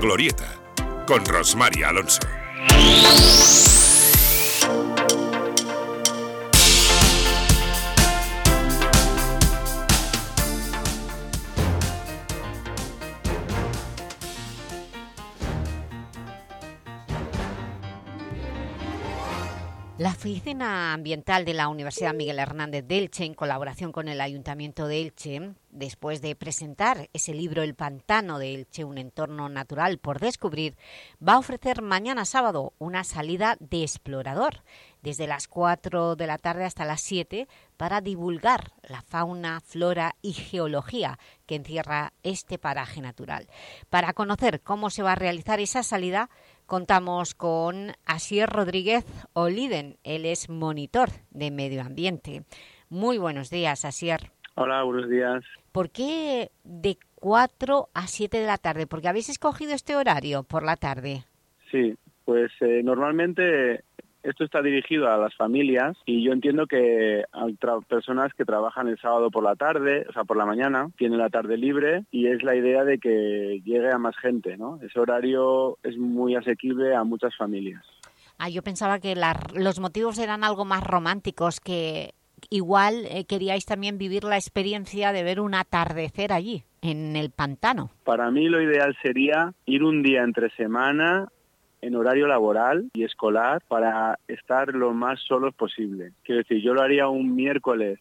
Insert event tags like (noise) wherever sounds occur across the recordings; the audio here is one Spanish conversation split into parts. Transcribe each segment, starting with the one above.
Glorieta, con Rosmaria Alonso. La Oficina Ambiental de la Universidad Miguel Hernández de Elche, en colaboración con el Ayuntamiento de Elche, después de presentar ese libro El Pantano de Elche, un entorno natural por descubrir, va a ofrecer mañana sábado una salida de explorador desde las 4 de la tarde hasta las 7 para divulgar la fauna, flora y geología que encierra este paraje natural. Para conocer cómo se va a realizar esa salida, Contamos con Asier Rodríguez Oliden, él es monitor de medio ambiente. Muy buenos días, Asier. Hola, buenos días. ¿Por qué de 4 a 7 de la tarde? ¿Porque habéis escogido este horario por la tarde? Sí, pues eh, normalmente esto está dirigido a las familias y yo entiendo que hay personas que trabajan el sábado por la tarde, o sea, por la mañana, tienen la tarde libre y es la idea de que llegue a más gente, ¿no? Ese horario es muy asequible a muchas familias. Ah, yo pensaba que los motivos eran algo más románticos, que igual eh, queríais también vivir la experiencia de ver un atardecer allí, en el pantano. Para mí lo ideal sería ir un día entre semana en horario laboral y escolar para estar lo más solos posible. Quiero decir, yo lo haría un miércoles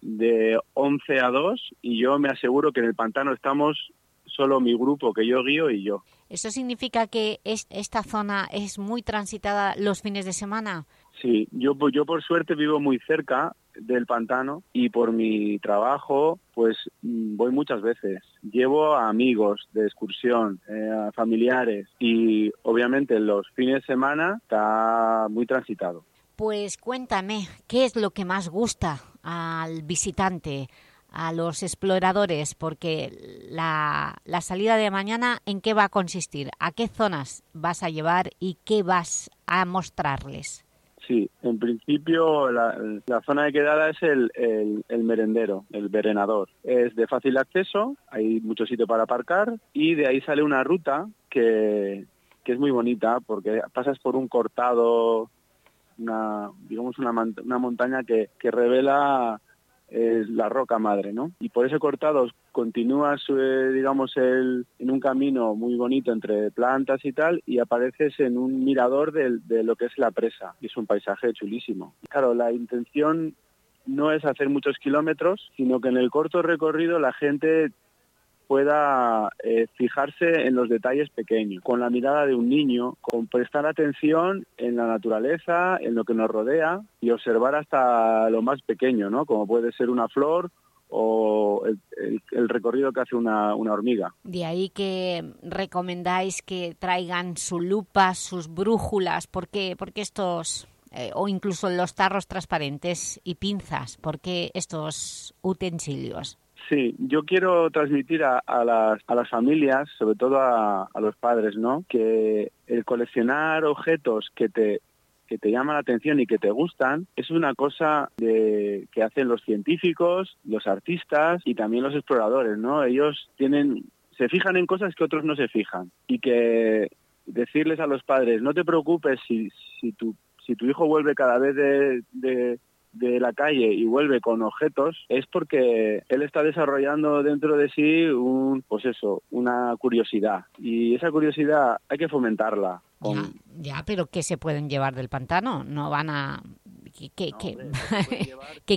de 11 a 2 y yo me aseguro que en el pantano estamos solo mi grupo que yo guío y yo. ¿Eso significa que esta zona es muy transitada los fines de semana? Sí, yo, yo por suerte vivo muy cerca del pantano y por mi trabajo pues mm, voy muchas veces. Llevo a amigos de excursión, eh, a familiares y obviamente los fines de semana está muy transitado. Pues cuéntame, ¿qué es lo que más gusta al visitante, a los exploradores? Porque la, la salida de mañana, ¿en qué va a consistir? ¿A qué zonas vas a llevar y qué vas a mostrarles? Sí, en principio la, zona de quedada es el, merendero, el berenador. Es de fácil acceso, hay mucho sitio para aparcar y de ahí sale una ruta que, es muy bonita porque pasas por un cortado, una, digamos una, una montaña que, que revela es la roca madre, ¿no? Y por ese cortado continúas, eh, digamos, el, en un camino muy bonito entre plantas y tal, y apareces en un mirador de, de lo que es la presa, y es un paisaje chulísimo. Claro, la intención no es hacer muchos kilómetros, sino que en el corto recorrido la gente pueda eh, fijarse en los detalles pequeños, con la mirada de un niño, con prestar atención en la naturaleza, en lo que nos rodea y observar hasta lo más pequeño, ¿no? Como puede ser una flor o el, recorrido que hace una, hormiga. De ahí que recomendáis que traigan su lupa, sus brújulas, porque, porque estos, eh, o incluso los tarros transparentes y pinzas, porque estos utensilios. Sí, yo quiero transmitir a, las, a las, familias, sobre todo a, los padres, ¿no? Que el coleccionar objetos que te que te llaman la atención y que te gustan es una cosa de, que hacen los científicos, los artistas y también los exploradores, ¿no? Ellos tienen se fijan en cosas que otros no se fijan y que decirles a los padres no te preocupes si si tu si tu hijo vuelve cada vez de la calle y vuelve con objetos es porque él está desarrollando dentro de sí un pues eso una curiosidad y esa curiosidad hay que fomentarla ya, pero ¿qué se pueden llevar del pantano? no van a ¿Qué,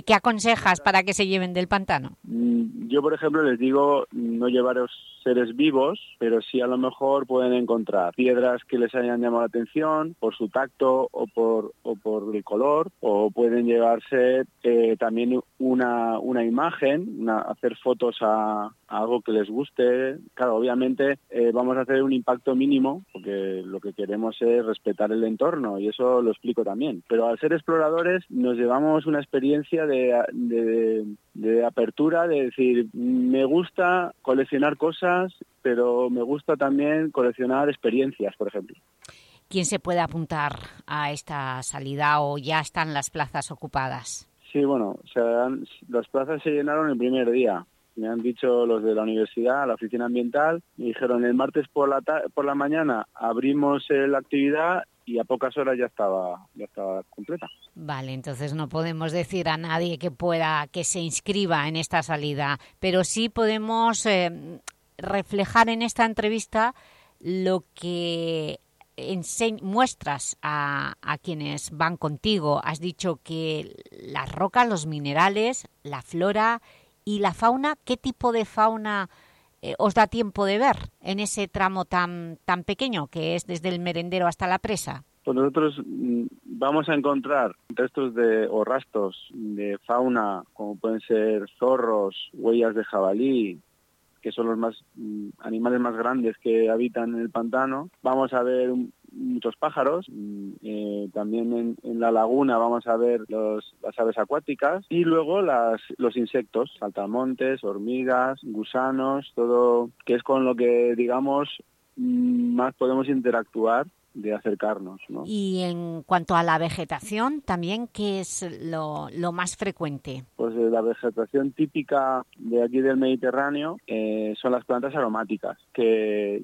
qué, (laughs) aconsejas para que se lleven del pantano? Mm, yo, por ejemplo, les digo no llevaros seres vivos, pero sí a lo mejor pueden encontrar piedras que les hayan llamado la atención por su tacto o por, o por el color, o pueden llevarse eh, también una, una imagen, una, hacer fotos a, algo que les guste. Claro, obviamente eh, vamos a hacer un impacto mínimo, porque lo que queremos es respetar el entorno y eso lo explico también. Pero al ser exploradores nos llevamos una experiencia de, de, de apertura, de decir, me gusta coleccionar cosas pero me gusta también coleccionar experiencias, por ejemplo. ¿Quién se puede apuntar a esta salida o ya están las plazas ocupadas? Sí, bueno, las plazas se llenaron el primer día. Me han dicho los de la universidad, la oficina ambiental, me dijeron el martes por la, por la mañana abrimos eh, la actividad y a pocas horas ya estaba, ya estaba completa. Vale, entonces no podemos decir a nadie que pueda, que se inscriba en esta salida, pero sí podemos eh, reflejar en esta entrevista lo que muestras a, a, quienes van contigo. Has dicho que las rocas, los minerales, la flora y la fauna, ¿qué tipo de fauna eh, os da tiempo de ver en ese tramo tan, tan pequeño que es desde el merendero hasta la presa? Pues nosotros mm, vamos a encontrar restos de, o rastros de fauna, como pueden ser zorros, huellas de jabalí, que son los más mm, animales más grandes que habitan en el pantano. Vamos a ver muchos pájaros. Eh, también en, la laguna vamos a ver las aves acuáticas y luego las, los insectos, saltamontes, hormigas, gusanos, todo que es con lo que, digamos, más podemos interactuar de acercarnos. Y en cuanto a la vegetación, también, ¿qué es lo, más frecuente? Pues eh, la vegetación típica de aquí del Mediterráneo eh, son las plantas aromáticas, que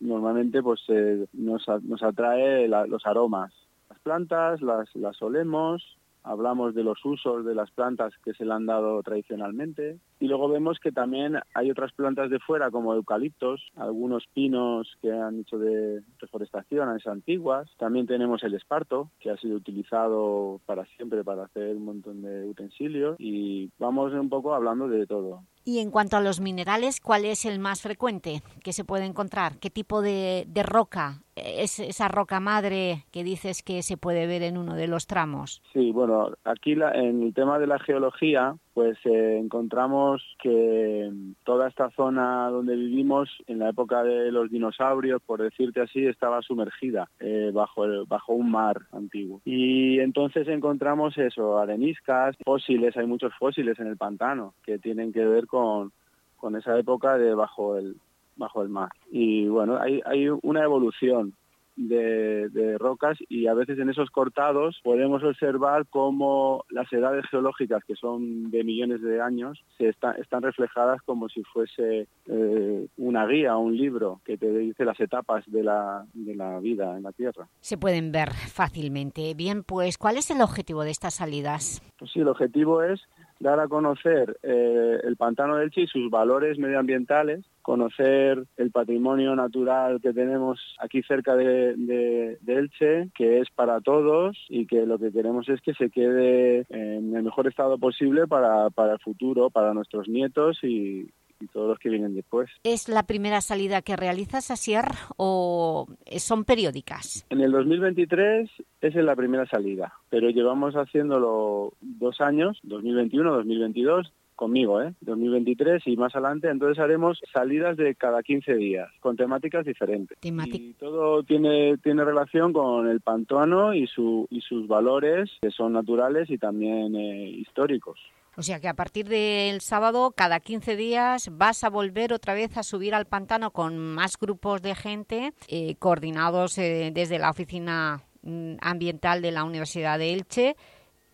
normalmente pues eh, nos, nos atrae los aromas. Las plantas las, las olemos, hablamos de los usos de las plantas que se le han dado tradicionalmente y luego vemos que también hay otras plantas de fuera como eucaliptos, algunos pinos que han hecho de reforestación, antiguas. También tenemos el esparto que ha sido utilizado para siempre para hacer un montón de utensilios y vamos un poco hablando de todo. Y en cuanto a los minerales, ¿cuál es el más frecuente que se puede encontrar? ¿Qué tipo de, roca es esa roca madre que dices que se puede ver en uno de los tramos? Sí, bueno, aquí en el tema de la geología, pues eh, encontramos que toda esta zona donde vivimos, en la época de los dinosaurios, por decirte así, estaba sumergida eh, bajo, bajo un mar antiguo. Y entonces encontramos eso, areniscas, fósiles, hay muchos fósiles en el pantano que tienen que ver con con, esa época de bajo el, bajo el mar. Y bueno, hay, hay una evolución de, rocas y a veces en esos cortados podemos observar cómo las edades geológicas, que son de millones de años, se están reflejadas como si fuese eh, una guía, un libro que te dice las etapas de la, de la vida en la Tierra. Se pueden ver fácilmente. Bien, pues, ¿cuál es el objetivo de estas salidas? Pues sí, el objetivo es dar a conocer eh, el pantano del Chi sus valores medioambientales, conocer el patrimonio natural que tenemos aquí cerca de, de, Elche, que es para todos y que lo que queremos es que se quede en el mejor estado posible para, para el futuro, para nuestros nietos y, y todos los que vienen después. ¿Es la primera salida que realizas, Asier, o son periódicas? En el 2023 es la primera salida, pero llevamos haciéndolo dos años, 2021, 2022, conmigo, ¿eh? 2023 y más adelante, entonces haremos salidas de cada 15 días con temáticas diferentes. y todo tiene tiene relación con el pantuano y su y sus valores que son naturales y también eh, históricos. O sea que a partir del sábado, cada 15 días, vas a volver otra vez a subir al pantano con más grupos de gente, eh, coordinados eh, desde la oficina mm, ambiental de la Universidad de Elche,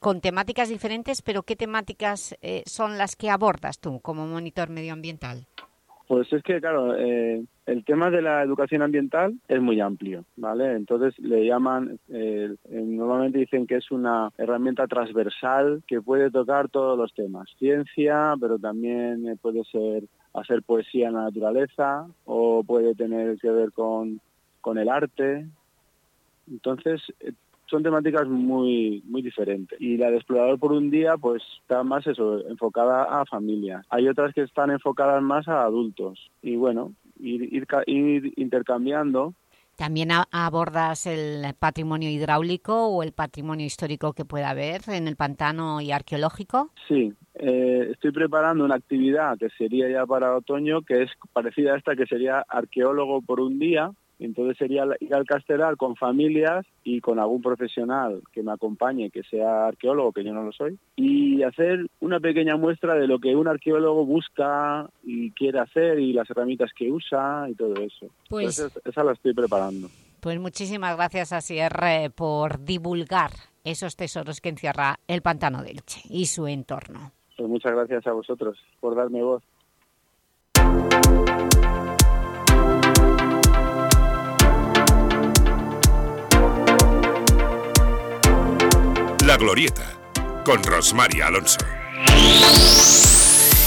con temáticas diferentes, pero ¿qué temáticas eh, son las que abordas tú como monitor medioambiental? Pues es que, claro, eh, el tema de la educación ambiental es muy amplio, ¿vale? Entonces le llaman, eh, normalmente dicen que es una herramienta transversal que puede tocar todos los temas. Ciencia, pero también puede ser hacer poesía en la naturaleza o puede tener que ver con, con el arte. Entonces, son temáticas muy muy diferentes. Y la de explorador por un día pues está más eso enfocada a familias hay otras que están enfocadas más a adultos. Y bueno ir, ir, intercambiando. ¿También abordas el patrimonio hidráulico o el patrimonio histórico que pueda haber en el pantano y arqueológico? Sí, eh, estoy preparando una actividad que sería ya para otoño, que es parecida a esta, que sería arqueólogo por un día, entonces sería ir al Castelar con familias y con algún profesional que me acompañe, que sea arqueólogo, que yo no lo soy, y hacer una pequeña muestra de lo que un arqueólogo busca y quiere hacer y las herramientas que usa y todo eso. Pues, esa la estoy preparando. Pues muchísimas gracias a Sierra por divulgar esos tesoros que encierra el Pantano del Che y su entorno. Pues muchas gracias a vosotros por darme voz. La Glorieta, con Rosmar Alonso.